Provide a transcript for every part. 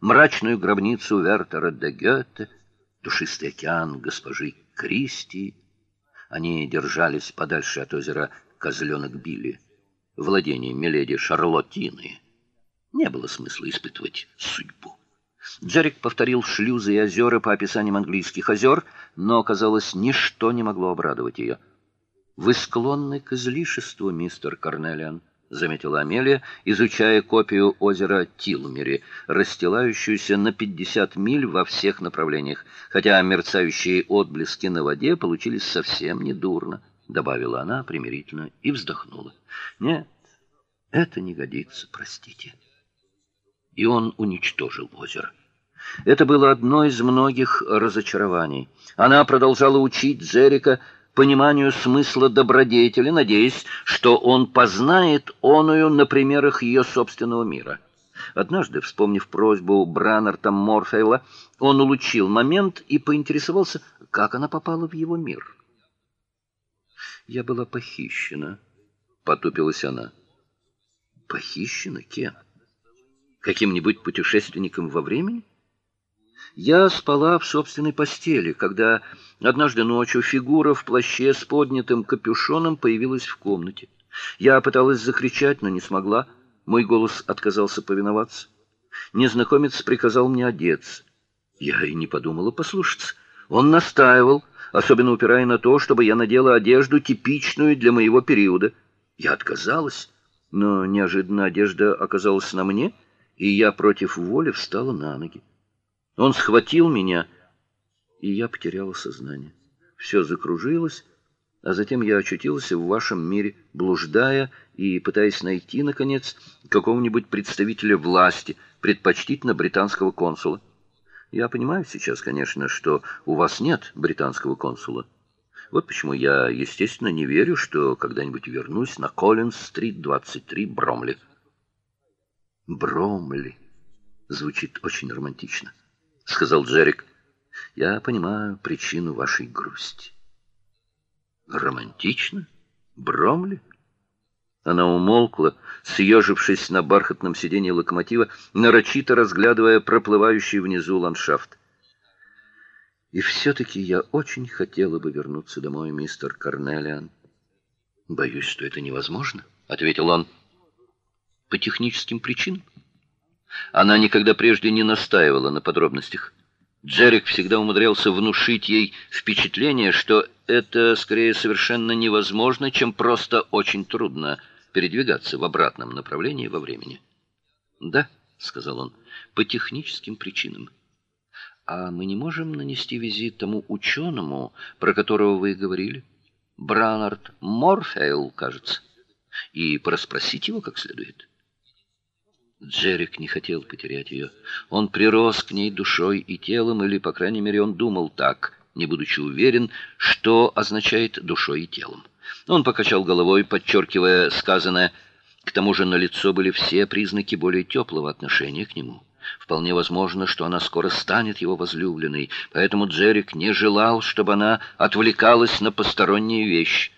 мрачную гробницу Вертера де Гёте, душистый океан госпожи Кристи. Они держались подальше от озера Козленок Билли, владение миледи Шарлоттины. Не было смысла испытывать судьбу. Джерик повторил шлюзы и озера по описаниям английских озер, но, казалось, ничто не могло обрадовать ее. Вы склонны к излишеству, мистер Карнелиан, заметила Амелия, изучая копию озера Тилмери, расстилающуюся на 50 миль во всех направлениях, хотя мерцающие отблески на воде получились совсем недурно, добавила она примирительно и вздохнула. Нет, это не годится, простите. И он уничтожил озеро. Это было одно из многих разочарований. Она продолжала учить Джерика пониманию смысла добродетели, надеясь, что он познает оную на примерах ее собственного мира. Однажды, вспомнив просьбу Браннерта Морфейла, он улучил момент и поинтересовался, как она попала в его мир. Я была похищена, потупилась она. Похищена кем? Каким-нибудь путешественником во времени? Я спала в собственной постели, когда однажды ночью фигура в плаще с поднятым капюшоном появилась в комнате. Я пыталась закричать, но не смогла. Мой голос отказался повиноваться. Незнакомец приказал мне одеться. Я и не подумала послушаться. Он настаивал, особенно упирая на то, чтобы я надела одежду типичную для моего периода. Я отказалась, но неожиданно одежда оказалась на мне, и я против воли встала на ноги. Он схватил меня, и я потеряла сознание. Все закружилось, а затем я очутилась в вашем мире, блуждая и пытаясь найти наконец какого-нибудь представителя власти, предпочтительно британского консула. Я понимаю сейчас, конечно, что у вас нет британского консула. Вот почему я, естественно, не верю, что когда-нибудь вернусь на Коллинс-стрит 23, Бромли. Бромли. Звучит очень романтично сказал Джерик. Я понимаю причину вашей грусти. Романтично? Бромли? Она умолкла, съежившись на бархатном сиденье локомотива, нарочито разглядывая проплывающий внизу ландшафт. И все таки я очень хотела бы вернуться домой, мистер Карнелиан. Боюсь, что это невозможно, ответил он. По техническим причинам. Она никогда прежде не настаивала на подробностях. Джерик всегда умудрялся внушить ей впечатление, что это скорее совершенно невозможно, чем просто очень трудно передвигаться в обратном направлении во времени. "Да", сказал он. "По техническим причинам. А мы не можем нанести визит тому ученому, про которого вы говорили, Бранард Морфейл, кажется, и проспросить его как следует". Джерик не хотел потерять ее. Он прирос к ней душой и телом, или, по крайней мере, он думал так, не будучи уверен, что означает душой и телом. Он покачал головой, подчеркивая сказанное. К тому же на лицо были все признаки более теплого отношения к нему. Вполне возможно, что она скоро станет его возлюбленной, поэтому Джерик не желал, чтобы она отвлекалась на посторонние вещи.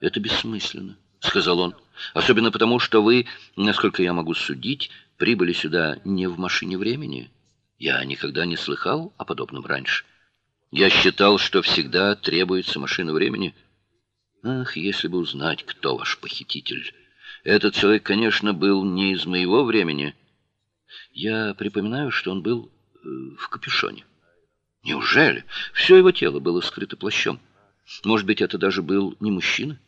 Это бессмысленно, сказал он. Особенно потому, что вы, насколько я могу судить, прибыли сюда не в машине времени. Я никогда не слыхал о подобном раньше. Я считал, что всегда требуется машина времени. Ах, если бы узнать, кто ваш похититель. Этот человек, конечно, был не из моего времени. Я припоминаю, что он был э, в капюшоне. Неужели все его тело было скрыто плащом? Может быть, это даже был не мужчина?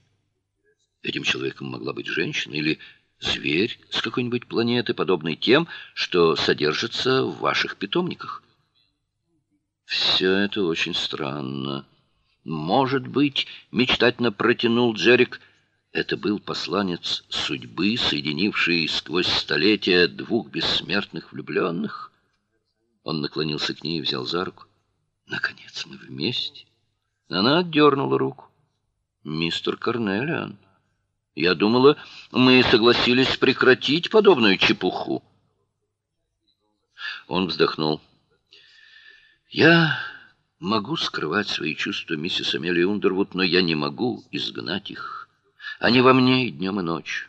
Этим человеком могла быть женщина или зверь с какой-нибудь планеты, подобный тем, что содержится в ваших питомниках. Все это очень странно. Может быть, мечтательно протянул Джерик, это был посланец судьбы, соединивший сквозь столетия двух бессмертных влюбленных. Он наклонился к ней и взял за руку. Наконец мы вместе. Она отдернула руку. Мистер Карнелиан я думала, мы согласились прекратить подобную чепуху. Он вздохнул. Я могу скрывать свои чувства, миссис Амелия Ундервуд, но я не могу изгнать их. Они во мне и днем, и ночью.